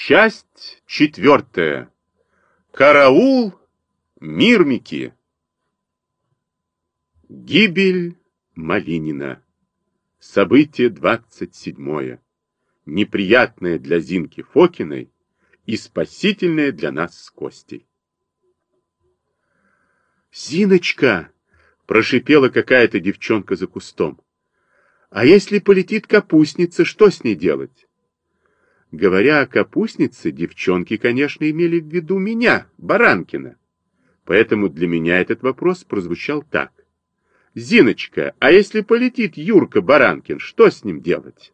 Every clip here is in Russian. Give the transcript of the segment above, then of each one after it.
Часть четвертая. Караул Мирмики. Гибель Малинина. Событие двадцать седьмое. Неприятное для Зинки Фокиной и спасительное для нас с Костей. «Зиночка!» — прошипела какая-то девчонка за кустом. «А если полетит капустница, что с ней делать?» Говоря о капустнице, девчонки, конечно, имели в виду меня, Баранкина. Поэтому для меня этот вопрос прозвучал так. «Зиночка, а если полетит Юрка Баранкин, что с ним делать?»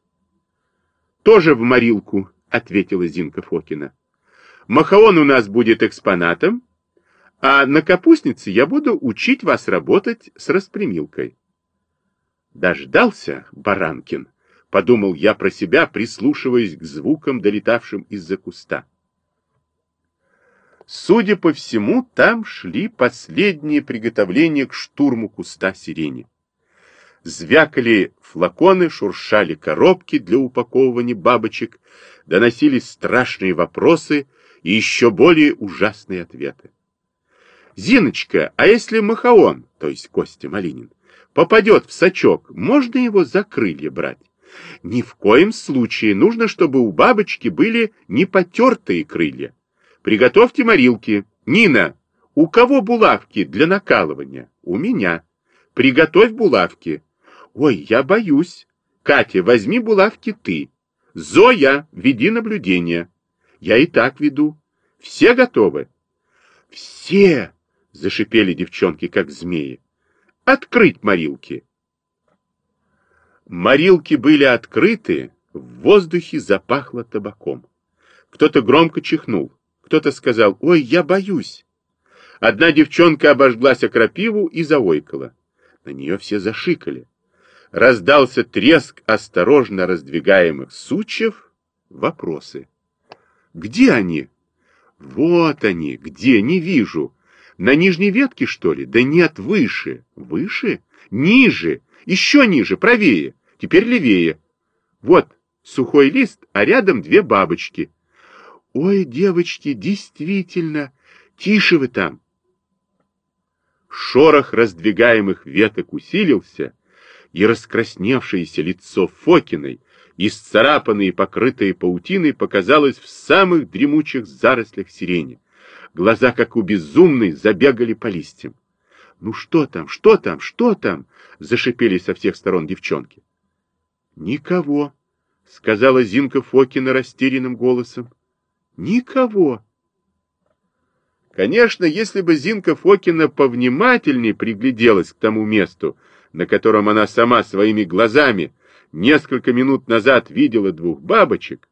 «Тоже в морилку», — ответила Зинка Фокина. «Махаон у нас будет экспонатом, а на капустнице я буду учить вас работать с распрямилкой». Дождался Баранкин подумал я про себя, прислушиваясь к звукам, долетавшим из-за куста. Судя по всему, там шли последние приготовления к штурму куста сирени. Звякали флаконы, шуршали коробки для упаковывания бабочек, доносились страшные вопросы и еще более ужасные ответы. «Зиночка, а если Махаон, то есть Костя Малинин, попадет в сачок, можно его за крылья брать?» Ни в коем случае нужно, чтобы у бабочки были не потертые крылья. Приготовьте морилки. Нина, у кого булавки для накалывания? У меня. Приготовь булавки. Ой, я боюсь. Катя, возьми булавки ты. Зоя, веди наблюдение. Я и так веду. Все готовы? Все, зашипели девчонки, как змеи. Открыть морилки. Морилки были открыты, в воздухе запахло табаком. Кто-то громко чихнул, кто-то сказал «Ой, я боюсь». Одна девчонка обожглась о крапиву и заойкала. На нее все зашикали. Раздался треск осторожно раздвигаемых сучьев. Вопросы. «Где они?» «Вот они! Где? Не вижу!» «На нижней ветке, что ли?» «Да нет, выше!» «Выше? Ниже! Еще ниже, правее, теперь левее. Вот сухой лист, а рядом две бабочки. Ой, девочки, действительно, тише вы там. Шорох раздвигаемых веток усилился, и раскрасневшееся лицо Фокиной, исцарапанное и покрытое паутиной, показалось в самых дремучих зарослях сирени. Глаза, как у безумной, забегали по листьям. «Ну что там, что там, что там?» — зашипели со всех сторон девчонки. «Никого», — сказала Зинка Фокина растерянным голосом. «Никого». Конечно, если бы Зинка Фокина повнимательнее пригляделась к тому месту, на котором она сама своими глазами несколько минут назад видела двух бабочек,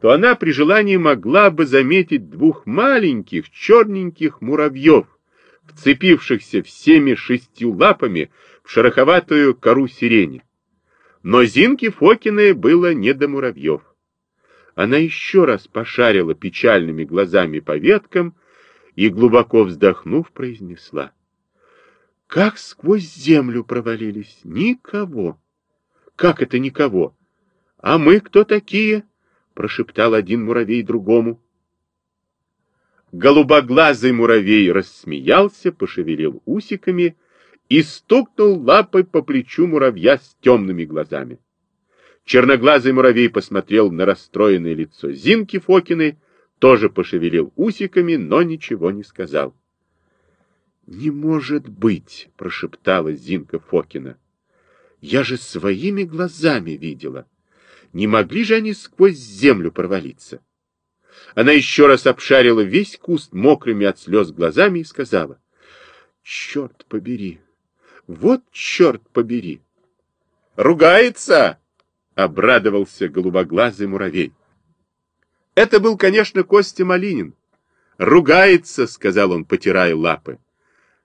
то она при желании могла бы заметить двух маленьких черненьких муравьев, вцепившихся всеми шестью лапами в шероховатую кору сирени. Но Зинке Фокиной было не до муравьев. Она еще раз пошарила печальными глазами по веткам и, глубоко вздохнув, произнесла. Как сквозь землю провалились? Никого. Как это никого? А мы кто такие? Прошептал один муравей другому. Голубоглазый муравей рассмеялся, пошевелил усиками и стукнул лапой по плечу муравья с темными глазами. Черноглазый муравей посмотрел на расстроенное лицо Зинки Фокиной, тоже пошевелил усиками, но ничего не сказал. «Не может быть!» — прошептала Зинка Фокина. «Я же своими глазами видела. Не могли же они сквозь землю провалиться?» Она еще раз обшарила весь куст мокрыми от слез глазами и сказала, «Черт побери! Вот черт побери!» «Ругается!» — обрадовался голубоглазый муравей. Это был, конечно, Костя Малинин. «Ругается!» — сказал он, потирая лапы.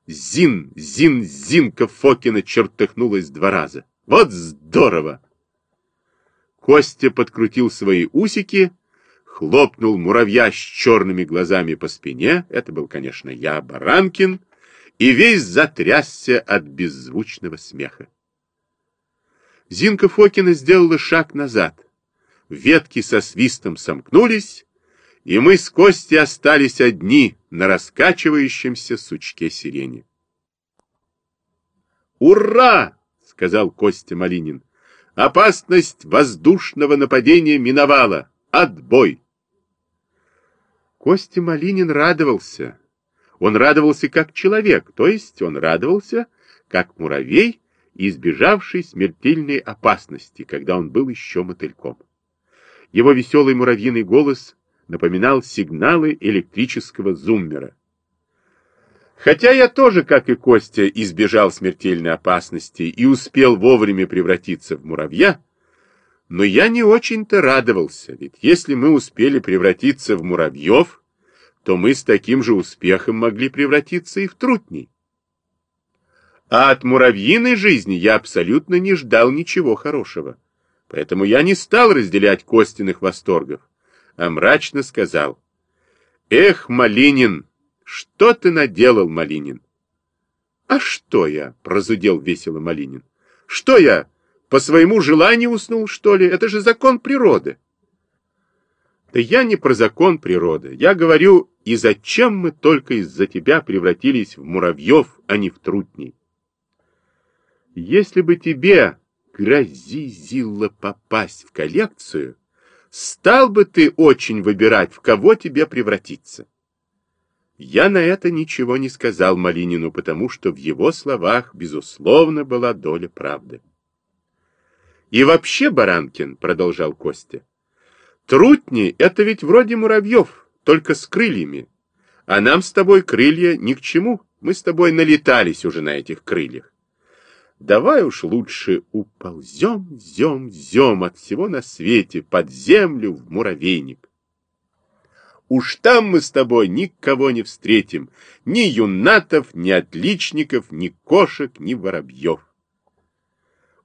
Зин, Зин, Зинка Фокина чертыхнулась два раза. «Вот здорово!» Костя подкрутил свои усики хлопнул муравья с черными глазами по спине, это был, конечно, я, Баранкин, и весь затрясся от беззвучного смеха. Зинка Фокина сделала шаг назад. ветки со свистом сомкнулись, и мы с Костей остались одни на раскачивающемся сучке сирени. «Ура!» — сказал Костя Малинин. «Опасность воздушного нападения миновала. Отбой!» Костя Малинин радовался. Он радовался как человек, то есть он радовался как муравей, избежавший смертельной опасности, когда он был еще мотыльком. Его веселый муравьиный голос напоминал сигналы электрического зуммера. Хотя я тоже, как и Костя, избежал смертельной опасности и успел вовремя превратиться в муравья, но я не очень-то радовался, ведь если мы успели превратиться в муравьев, то мы с таким же успехом могли превратиться и в трутней. А от муравьиной жизни я абсолютно не ждал ничего хорошего. Поэтому я не стал разделять Костиных восторгов, а мрачно сказал, «Эх, Малинин, что ты наделал, Малинин? А что я? Прозудел весело Малинин. Что я? По своему желанию уснул, что ли? Это же закон природы. Да я не про закон природы. Я говорю, и зачем мы только из-за тебя превратились в муравьев, а не в трутней? Если бы тебе грозизило попасть в коллекцию, стал бы ты очень выбирать, в кого тебе превратиться. Я на это ничего не сказал Малинину, потому что в его словах, безусловно, была доля правды. И вообще, Баранкин, продолжал Костя, трутни — это ведь вроде муравьев, только с крыльями. А нам с тобой крылья ни к чему, мы с тобой налетались уже на этих крыльях. Давай уж лучше уползем, зем, зем от всего на свете, под землю, в муравейник. Уж там мы с тобой никого не встретим, ни юнатов, ни отличников, ни кошек, ни воробьев.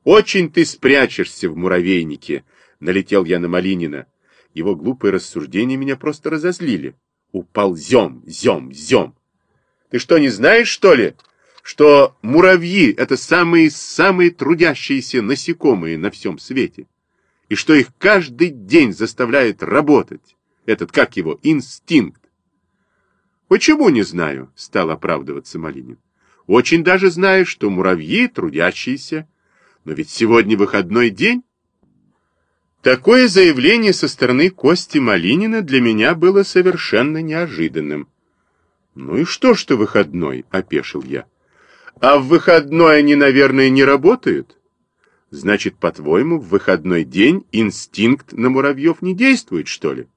Очень ты спрячешься в муравейнике, налетел я на Малинина. Его глупые рассуждения меня просто разозлили. Уползем, зем, зем. Ты что, не знаешь, что ли, что муравьи — это самые-самые трудящиеся насекомые на всем свете, и что их каждый день заставляют работать? Этот, как его, инстинкт. Почему не знаю, стал оправдываться Малинин. Очень даже знаю, что муравьи трудящиеся. Но ведь сегодня выходной день. Такое заявление со стороны Кости Малинина для меня было совершенно неожиданным. Ну и что, что выходной, опешил я. А в выходной они, наверное, не работают? Значит, по-твоему, в выходной день инстинкт на муравьев не действует, что ли?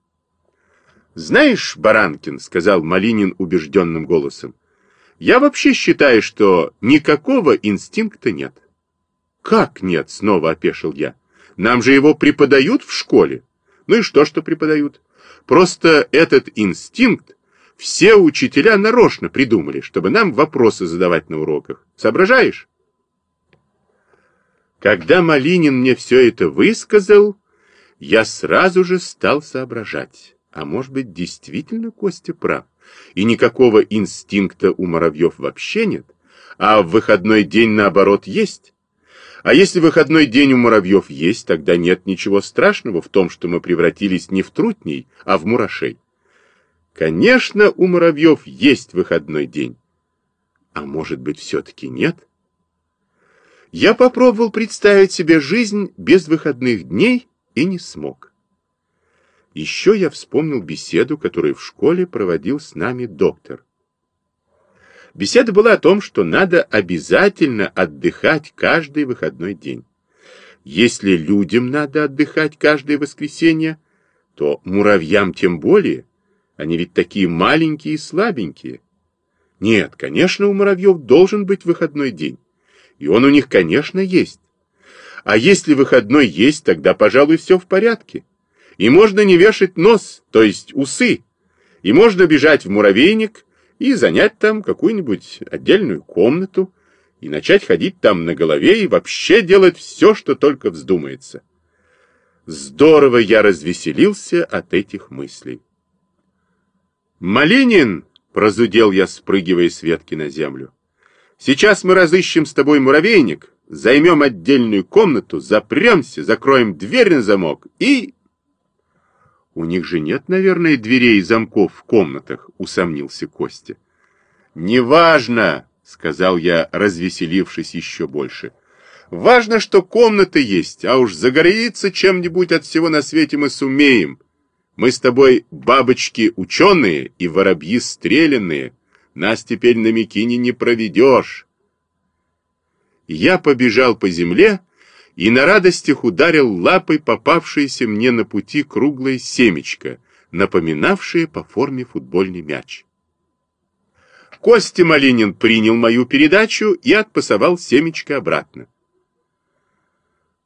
«Знаешь, Баранкин, — сказал Малинин убежденным голосом, — я вообще считаю, что никакого инстинкта нет». «Как нет?» — снова опешил я. «Нам же его преподают в школе». «Ну и что, что преподают? Просто этот инстинкт все учителя нарочно придумали, чтобы нам вопросы задавать на уроках. Соображаешь?» Когда Малинин мне все это высказал, я сразу же стал соображать. А может быть, действительно Костя прав, и никакого инстинкта у муравьев вообще нет, а в выходной день, наоборот, есть? А если выходной день у муравьев есть, тогда нет ничего страшного в том, что мы превратились не в трутней, а в мурашей. Конечно, у муравьев есть выходной день. А может быть, все-таки нет? Я попробовал представить себе жизнь без выходных дней и не смог. Еще я вспомнил беседу, которую в школе проводил с нами доктор. Беседа была о том, что надо обязательно отдыхать каждый выходной день. Если людям надо отдыхать каждое воскресенье, то муравьям тем более. Они ведь такие маленькие и слабенькие. Нет, конечно, у муравьев должен быть выходной день. И он у них, конечно, есть. А если выходной есть, тогда, пожалуй, все в порядке. И можно не вешать нос, то есть усы. И можно бежать в муравейник и занять там какую-нибудь отдельную комнату, и начать ходить там на голове и вообще делать все, что только вздумается. Здорово я развеселился от этих мыслей. «Малинин!» — прозудел я, спрыгивая с ветки на землю. «Сейчас мы разыщем с тобой муравейник, займем отдельную комнату, запремся, закроем дверь на замок и У них же нет, наверное, дверей и замков в комнатах, усомнился Костя. Неважно, сказал я, развеселившись еще больше. Важно, что комната есть, а уж загореться чем-нибудь от всего на свете мы сумеем. Мы с тобой бабочки ученые и воробьи стрелянные. Нас теперь на Микине не проведешь. Я побежал по земле и на радостях ударил лапой попавшееся мне на пути круглое семечко, напоминавшее по форме футбольный мяч. Костя Малинин принял мою передачу и отпасовал семечко обратно.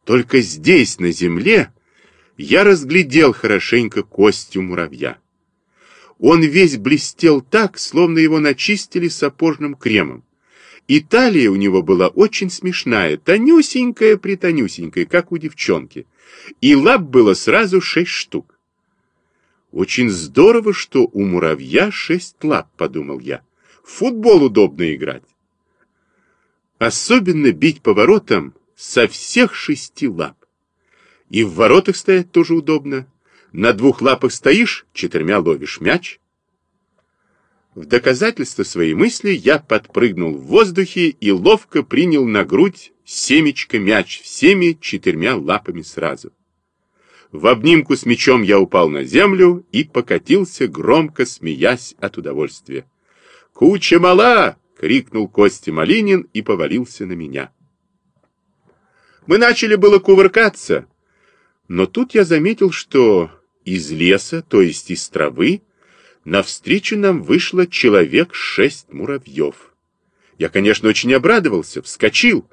Только здесь, на земле, я разглядел хорошенько Костю муравья. Он весь блестел так, словно его начистили сапожным кремом. И талия у него была очень смешная, тонюсенькая-притонюсенькая, как у девчонки. И лап было сразу шесть штук. Очень здорово, что у муравья шесть лап, подумал я. В футбол удобно играть. Особенно бить поворотом со всех шести лап. И в воротах стоять тоже удобно. На двух лапах стоишь, четырьмя ловишь мяч. В доказательство своей мысли я подпрыгнул в воздухе и ловко принял на грудь семечко мяч всеми четырьмя лапами сразу. В обнимку с мячом я упал на землю и покатился, громко смеясь от удовольствия. «Куча мала!» — крикнул Костя Малинин и повалился на меня. Мы начали было кувыркаться, но тут я заметил, что из леса, то есть из травы, навстречу нам вышло человек шесть муравьев. Я, конечно, очень обрадовался, вскочил.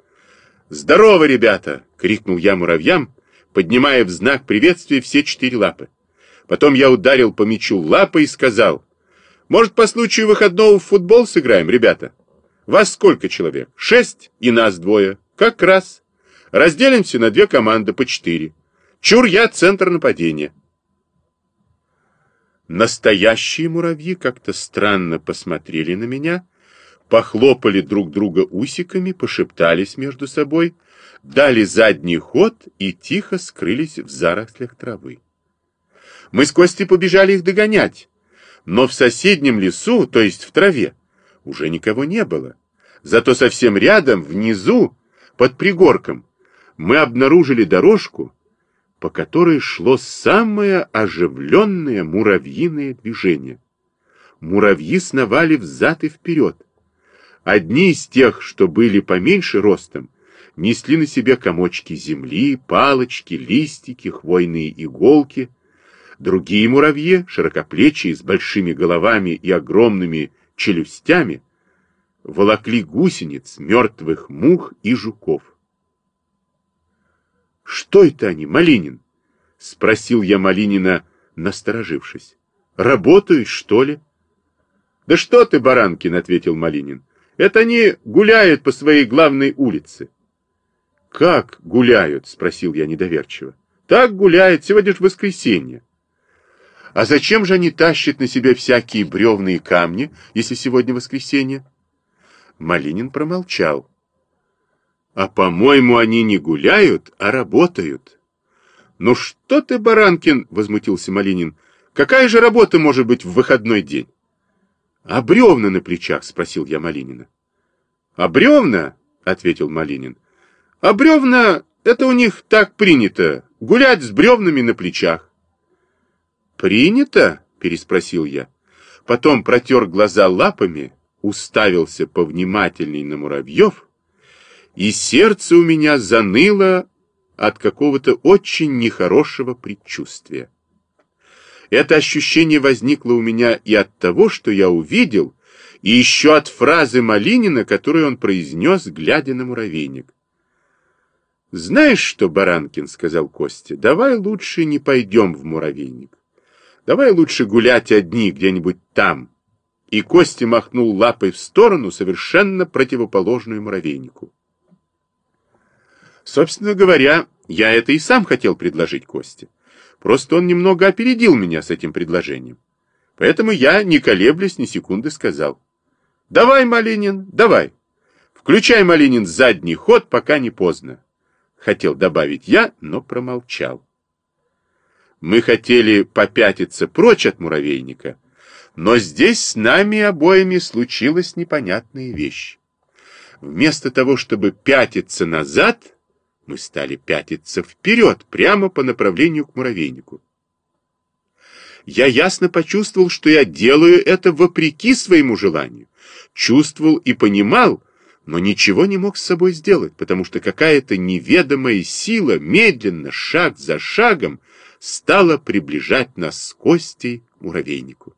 «Здорово, ребята!» — крикнул я муравьям, поднимая в знак приветствия все четыре лапы. Потом я ударил по мячу лапой и сказал, «Может, по случаю выходного в футбол сыграем, ребята? Вас сколько человек? Шесть и нас двое. Как раз. Разделимся на две команды по четыре. Чур я центр нападения». Настоящие муравьи как-то странно посмотрели на меня, похлопали друг друга усиками, пошептались между собой, дали задний ход и тихо скрылись в зарослях травы. Мы с Костей побежали их догонять, но в соседнем лесу, то есть в траве, уже никого не было. Зато совсем рядом, внизу, под пригорком, мы обнаружили дорожку, по которой шло самое оживленное муравьиное движение. Муравьи сновали взад и вперед. Одни из тех, что были поменьше ростом, несли на себе комочки земли, палочки, листики, хвойные иголки. Другие муравьи, широкоплечие, с большими головами и огромными челюстями, волокли гусениц, мертвых мух и жуков. Что это они, Малинин? Спросил я Малинина, насторожившись. Работают, что ли? Да что ты, Баранкин, ответил Малинин. Это они гуляют по своей главной улице. Как гуляют? Спросил я недоверчиво. Так гуляют, сегодня же воскресенье. А зачем же они тащат на себе всякие бревные камни, если сегодня воскресенье? Малинин промолчал. А, по-моему, они не гуляют, а работают. Ну что ты, Баранкин, возмутился Малинин. Какая же работа может быть в выходной день? А бревна на плечах, спросил я Малинина. А бревна, ответил Малинин. А бревна, это у них так принято, гулять с бревнами на плечах. Принято? переспросил я. Потом протер глаза лапами, уставился повнимательней на муравьев и сердце у меня заныло от какого-то очень нехорошего предчувствия. Это ощущение возникло у меня и от того, что я увидел, и еще от фразы Малинина, которую он произнес, глядя на муравейник. «Знаешь что, Баранкин, — сказал Костя, — давай лучше не пойдем в муравейник. Давай лучше гулять одни где-нибудь там». И Костя махнул лапой в сторону, совершенно противоположную муравейнику. Собственно говоря, я это и сам хотел предложить Косте. Просто он немного опередил меня с этим предложением. Поэтому я, не колеблясь ни секунды, сказал. «Давай, Малинин, давай. Включай, Малинин, задний ход, пока не поздно». Хотел добавить я, но промолчал. Мы хотели попятиться прочь от муравейника, но здесь с нами обоими случилась непонятная вещь. Вместо того, чтобы пятиться назад, мы стали пятиться вперед, прямо по направлению к муравейнику. Я ясно почувствовал, что я делаю это вопреки своему желанию. Чувствовал и понимал, но ничего не мог с собой сделать, потому что какая-то неведомая сила медленно, шаг за шагом, стала приближать нас с Костей к муравейнику.